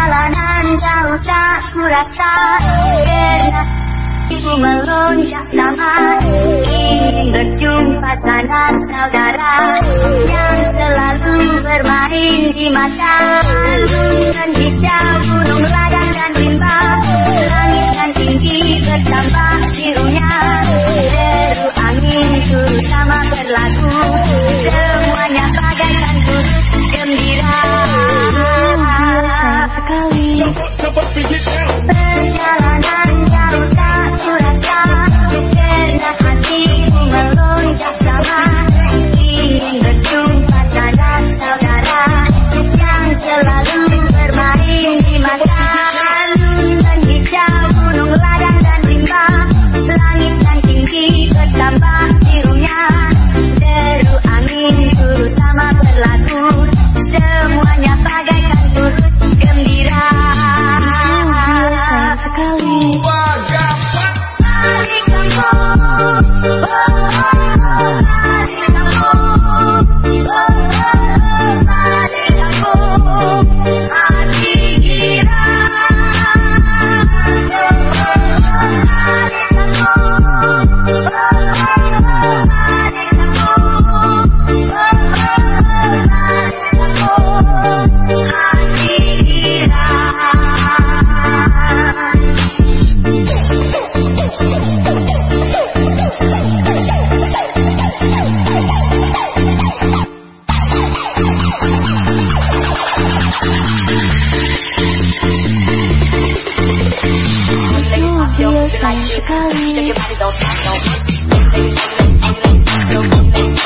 jalanan jauh tak kurasa enak Ibu melonjak sama ingin berjumpa sanak saudara Yang selalu bermain di mata. Gunungan hijau, gunung ladang dan rimba. Langit dan tinggi bertambah birunya. va a ser la tuya. Shake your body, don't stop, don't.